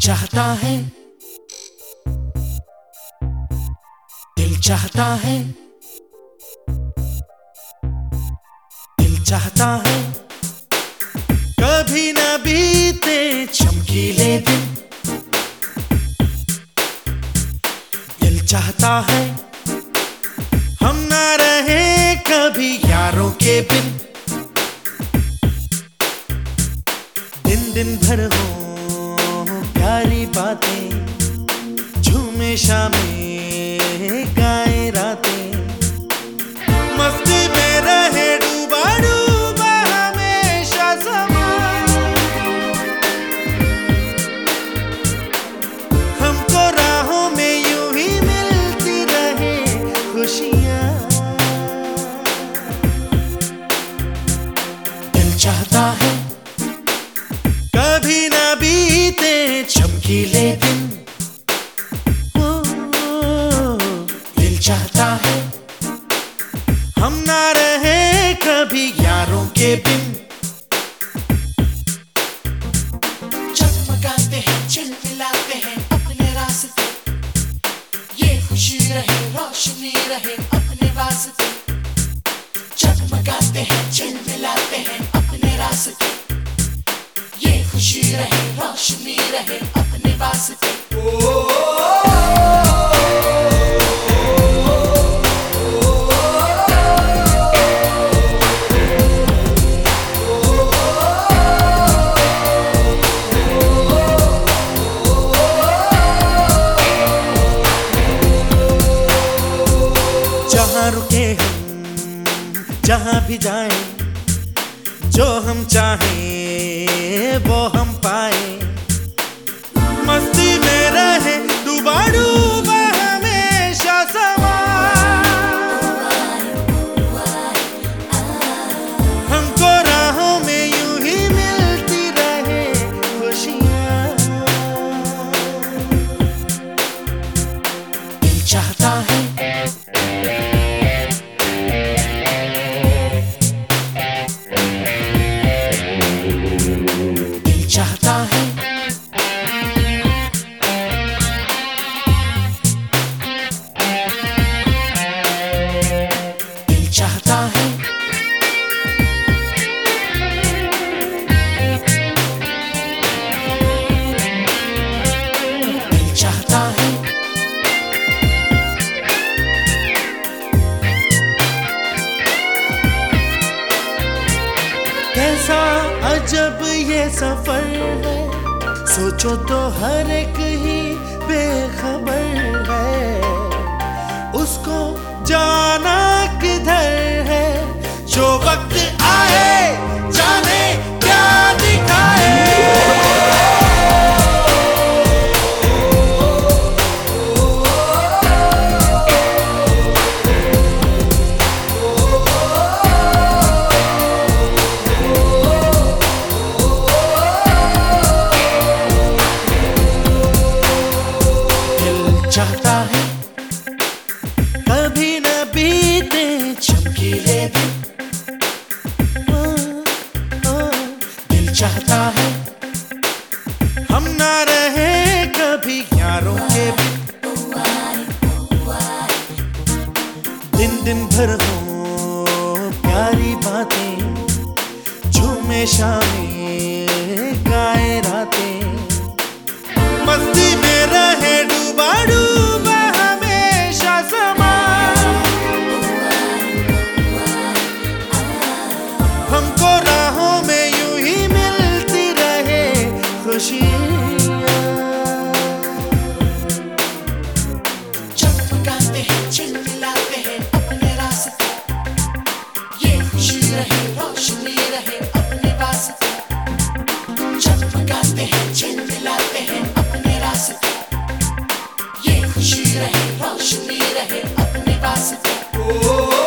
चाहता है। दिल चाहता है। दिल चाहता है। कभी ना बीते चमकीले दिन दिल। चाहता है। हम ना रहे कभी यारों के बिन। दिन दिन भर हो प्यारी बातें, झूमे शामें गाए रातें। मस्ती में रहे डूबा डूबा हमेशा समा। हमको राहों में यूँ ही मिलती रहे खुशियाँ। दिल चाहता है कभी ना चमकीले दिन। दिल चाहता है। हम ना रहे कभी यारों के बिन। चमकाते हैं, चिलमिलाते हैं अपने रास्ते। ये खुशी रहे, रोशनी रहे अपने वास्ते। चमकाते हैं, चिलमिलाते हैं अपने रास्ते। ये खुशी रहे रोशनी रहे अपने वास्ते। जहाँ रुके हम, जहाँ भी जाएँ, जो हम चाहें, वो हम पाए। चाहता है। चाहता है। दिल चाहता है। कैसा अजब ये सफ़र है। सोचो तो हर एक ही बेखबर है। उसको जाना दिल। चाहता है। हम ना रहे कभी दिन दिन भर हो, प्यारी बातें झूमे शामें रहे अपने वास्ते चाहता